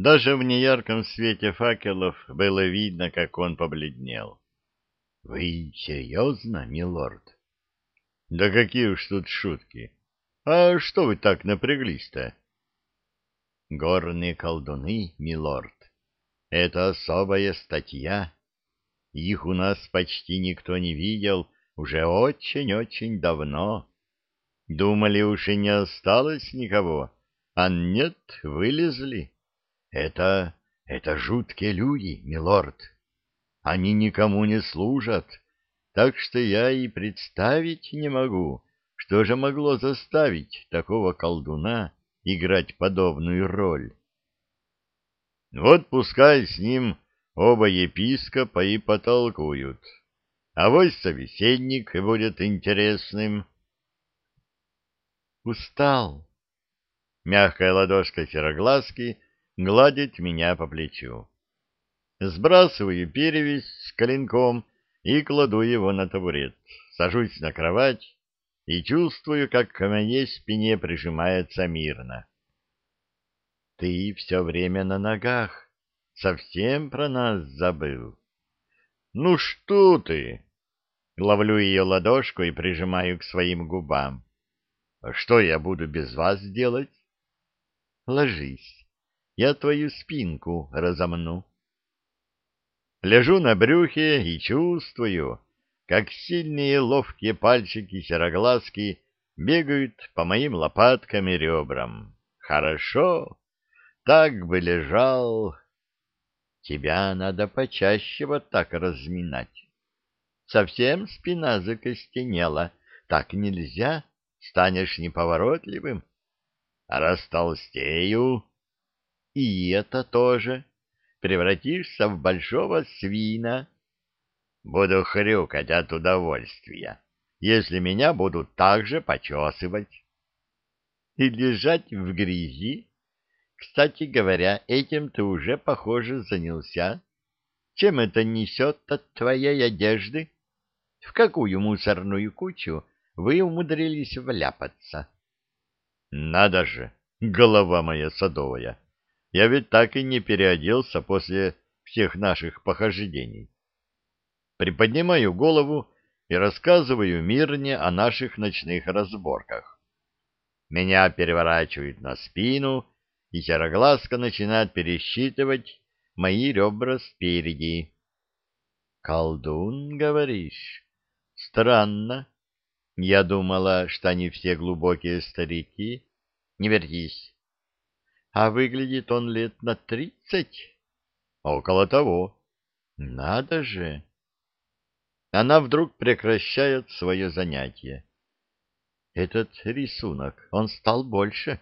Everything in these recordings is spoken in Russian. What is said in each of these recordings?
Даже в неярком свете факелов было видно, как он побледнел. — Вы серьезно, милорд? — Да какие уж тут шутки. А что вы так напряглись-то? — Горные колдуны, милорд. Это особая статья. Их у нас почти никто не видел уже очень-очень давно. Думали, уж и не осталось никого, а нет, вылезли. Это... это жуткие люди, милорд. Они никому не служат, так что я и представить не могу, что же могло заставить такого колдуна играть подобную роль. Вот пускай с ним оба епископа и потолкуют. А вось собеседник будет интересным. Устал. Мягкая ладошка сероглазки гладит меня по плечу. Сбрасываю перевязь с коленком и кладу его на табурет. Сажусь на кровать и чувствую, как к моей спине прижимается мирно. Ты все время на ногах. Совсем про нас забыл. Ну что ты? Ловлю ее ладошку и прижимаю к своим губам. Что я буду без вас делать? Ложись. Я твою спинку разомну. Лежу на брюхе и чувствую, как сильные ловкие пальчики сероглазки бегают по моим лопаткам и ребрам. Хорошо так бы лежал. Тебя надо почаще вот так разминать. Совсем спина закостенела. Так нельзя, станешь неповоротливым. А растолстею. И это тоже. Превратишься в большого свина. Буду хрюкать от удовольствия, если меня будут так же почесывать. И лежать в грязи кстати говоря, этим ты уже, похоже, занялся. Чем это несет от твоей одежды? В какую мусорную кучу вы умудрились вляпаться? Надо же, голова моя садовая! Я ведь так и не переоделся после всех наших похождений. Приподнимаю голову и рассказываю Мирне о наших ночных разборках. Меня переворачивают на спину и сероглазка начинает пересчитывать мои ребра спереди. «Колдун, говоришь? Странно. Я думала, что они все глубокие старики. Не вертись. А выглядит он лет на тридцать? Около того. Надо же!» Она вдруг прекращает свое занятие. Этот рисунок, он стал больше.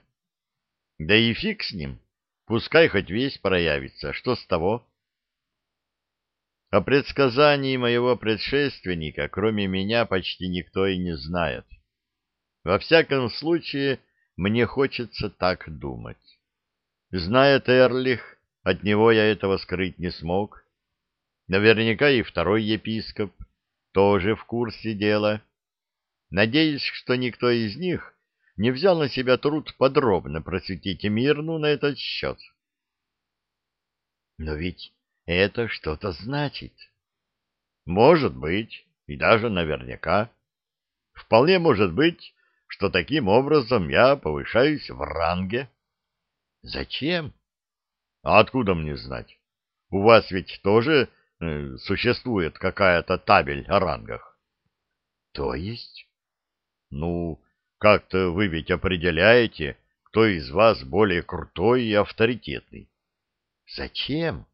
Да и фиг с ним. Пускай хоть весь проявится. Что с того? О предсказании моего предшественника, кроме меня, почти никто и не знает. Во всяком случае, мне хочется так думать. Знает Эрлих, от него я этого скрыть не смог. Наверняка и второй епископ тоже в курсе дела. Надеюсь, что никто из них не взял на себя труд подробно просветить Мирну на этот счет. Но ведь это что-то значит. Может быть, и даже наверняка. Вполне может быть, что таким образом я повышаюсь в ранге. Зачем? А откуда мне знать? У вас ведь тоже э, существует какая-то табель о рангах. То есть? Ну, как-то вы ведь определяете, кто из вас более крутой и авторитетный. Зачем?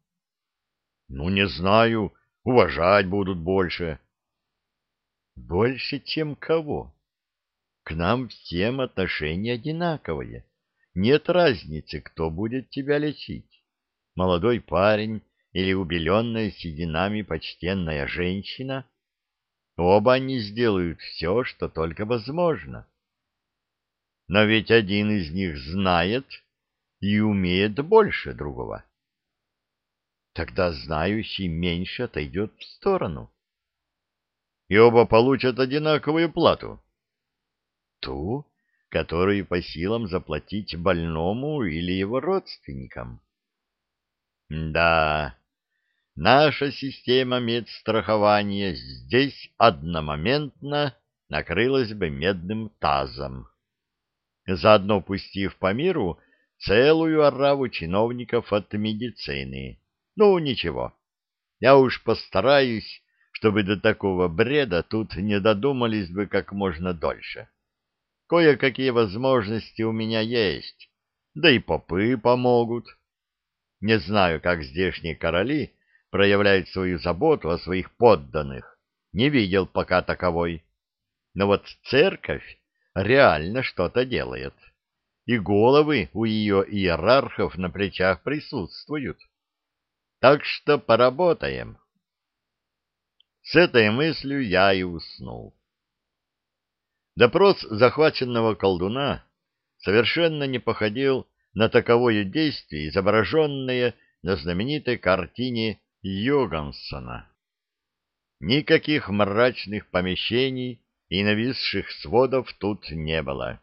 Ну, не знаю, уважать будут больше. Больше, чем кого? К нам всем отношения одинаковые. Нет разницы, кто будет тебя лечить. Молодой парень или убеленная сединами почтенная женщина. Оба они сделают все, что только возможно. Но ведь один из них знает и умеет больше другого. Тогда знающий меньше отойдет в сторону. И оба получат одинаковую плату. Ту, которую по силам заплатить больному или его родственникам. Да, наша система медстрахования здесь одномоментно накрылась бы медным тазом, заодно пустив по миру целую ораву чиновников от медицины. Ну, ничего, я уж постараюсь, чтобы до такого бреда тут не додумались бы как можно дольше. Кое-какие возможности у меня есть, да и попы помогут. Не знаю, как здешние короли проявляют свою заботу о своих подданных, не видел пока таковой. Но вот церковь реально что-то делает, и головы у ее иерархов на плечах присутствуют. Так что поработаем. С этой мыслью я и уснул. Допрос захваченного колдуна совершенно не походил на таковое действие, изображенное на знаменитой картине Йогансона. Никаких мрачных помещений и нависших сводов тут не было.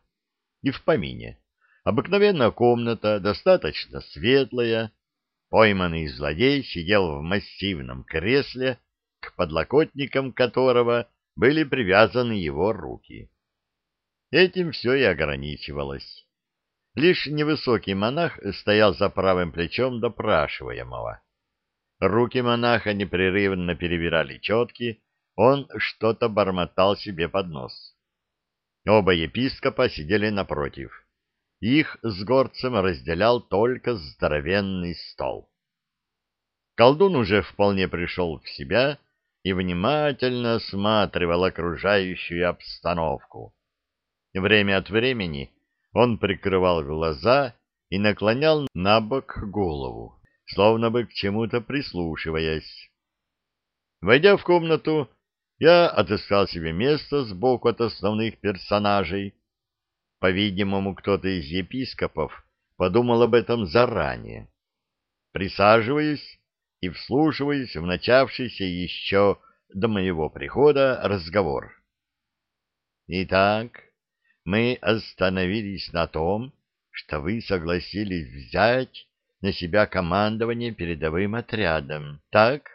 И в помине. Обыкновенная комната, достаточно светлая. Пойманный злодей сидел в массивном кресле, к подлокотникам которого были привязаны его руки. Этим все и ограничивалось. Лишь невысокий монах стоял за правым плечом допрашиваемого. Руки монаха непрерывно перебирали четки, он что-то бормотал себе под нос. Оба епископа сидели напротив. Их с горцем разделял только здоровенный стол. Колдун уже вполне пришел в себя и внимательно осматривал окружающую обстановку. Время от времени он прикрывал глаза и наклонял на бок голову, словно бы к чему-то прислушиваясь. Войдя в комнату, я отыскал себе место сбоку от основных персонажей. По-видимому, кто-то из епископов подумал об этом заранее. Присаживаюсь и вслушиваюсь в начавшийся еще до моего прихода разговор. Итак, мы остановились на том, что вы согласились взять на себя командование передовым отрядом, так?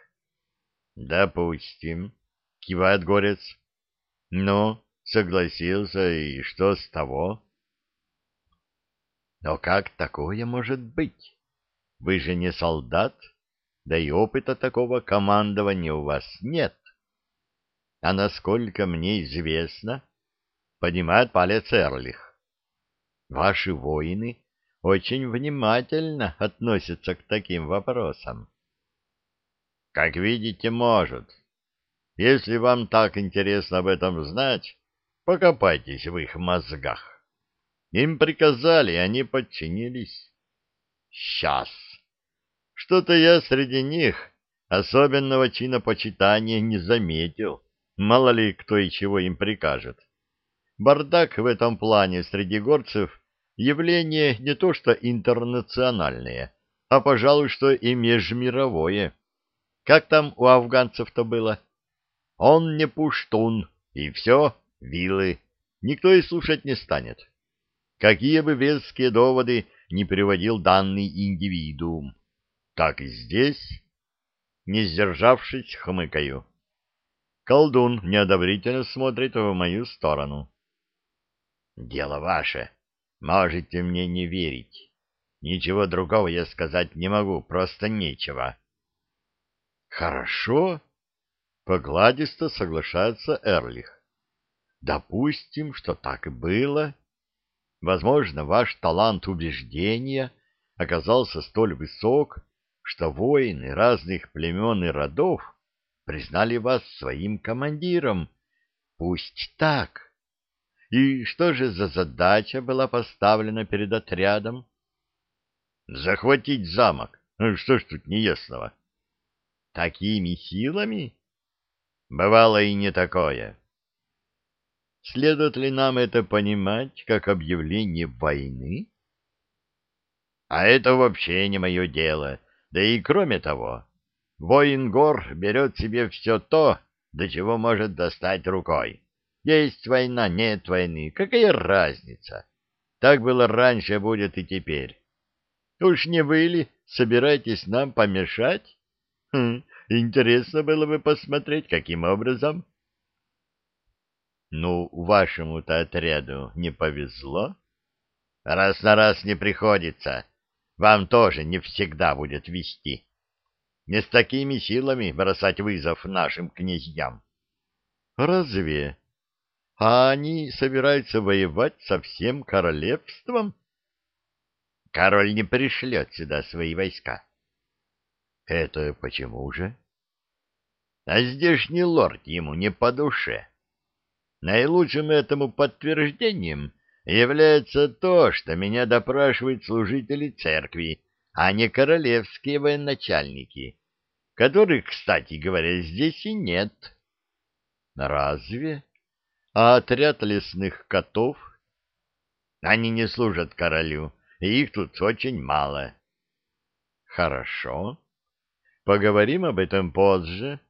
— Допустим, — кивает Горец. — Ну, согласился, и что с того? — Но как такое может быть? Вы же не солдат, да и опыта такого командования у вас нет. А насколько мне известно, поднимает палец Эрлих. Ваши воины очень внимательно относятся к таким вопросам. Как видите, может. Если вам так интересно об этом знать, покопайтесь в их мозгах. Им приказали, они подчинились. Сейчас. Что-то я среди них особенного чинопочитания не заметил. Мало ли кто и чего им прикажет. Бардак в этом плане среди горцев явление не то что интернациональное, а, пожалуй, что и межмировое. Как там у афганцев-то было? Он не пуштун, и все, вилы. Никто и слушать не станет. Какие бы веские доводы не приводил данный индивидуум. Так и здесь, не сдержавшись, хмыкаю. Колдун неодобрительно смотрит в мою сторону. Дело ваше. Можете мне не верить. Ничего другого я сказать не могу, просто нечего. Хорошо. Погладисто соглашается Эрлих. Допустим, что так и было. Возможно, ваш талант убеждения оказался столь высок, что воины разных племен и родов признали вас своим командиром. Пусть так. И что же за задача была поставлена перед отрядом? Захватить замок. Ну, что ж тут неясного? Такими силами? Бывало и не такое. Следует ли нам это понимать как объявление войны? А это вообще не мое дело. Да и кроме того, воин гор берет себе все то, до чего может достать рукой. Есть война, нет войны. Какая разница? Так было раньше, будет и теперь. Уж не вы ли собираетесь нам помешать? Хм, интересно было бы посмотреть, каким образом. Ну, вашему-то отряду не повезло. Раз на раз не приходится. Вам тоже не всегда будет вести. Не с такими силами бросать вызов нашим князьям. Разве? А они собираются воевать со всем королевством? Король не пришлет сюда свои войска. Это почему же? А здешний лорд ему не по душе. Наилучшим этому подтверждением является то, что меня допрашивают служители церкви, а не королевские военачальники, которых, кстати говоря, здесь и нет. Разве? А отряд лесных котов? Они не служат королю, и их тут очень мало. Хорошо. Поговорим об этом позже.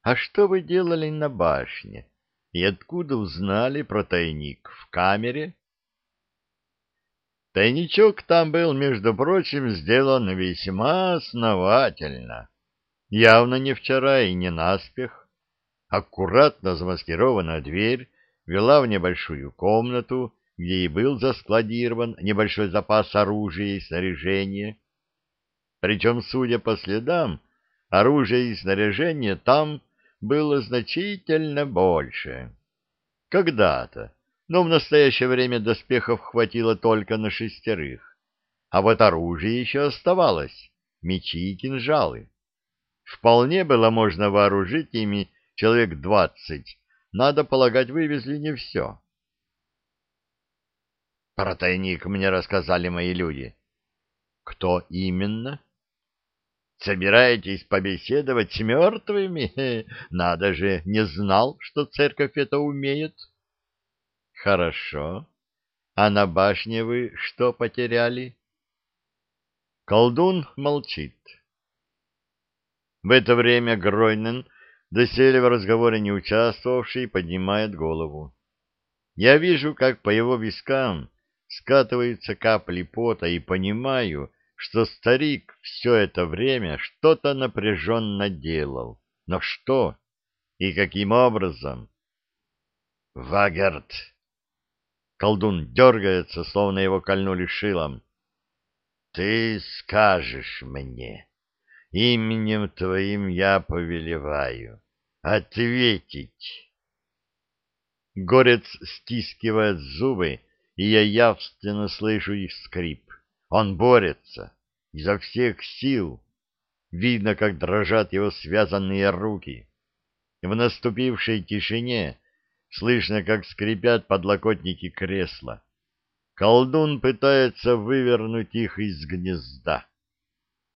А что вы делали на башне? И откуда узнали про тайник в камере? Тайничок там был, между прочим, сделан весьма основательно. Явно не вчера и не наспех. Аккуратно замаскированная дверь вела в небольшую комнату, где и был заскладирован небольшой запас оружия и снаряжения. Причем, судя по следам, оружия и снаряжения там было значительно больше. Когда-то но в настоящее время доспехов хватило только на шестерых. А вот оружие еще оставалось — мечи и кинжалы. Вполне было можно вооружить ими человек двадцать, надо полагать, вывезли не все. Про тайник мне рассказали мои люди. Кто именно? Собираетесь побеседовать с мертвыми? Надо же, не знал, что церковь это умеет. — Хорошо. А на башне вы что потеряли? Колдун молчит. В это время Гройнен, доселе в разговоре не участвовавший, поднимает голову. Я вижу, как по его вискам скатываются капли пота, и понимаю, что старик все это время что-то напряженно делал. Но что и каким образом? Вагард Колдун дергается, словно его кольнули шилом. «Ты скажешь мне, именем твоим я повелеваю, ответить!» Горец стискивает зубы, и я явственно слышу их скрип. Он борется изо всех сил. Видно, как дрожат его связанные руки. В наступившей тишине Слышно, как скрипят подлокотники кресла. Колдун пытается вывернуть их из гнезда.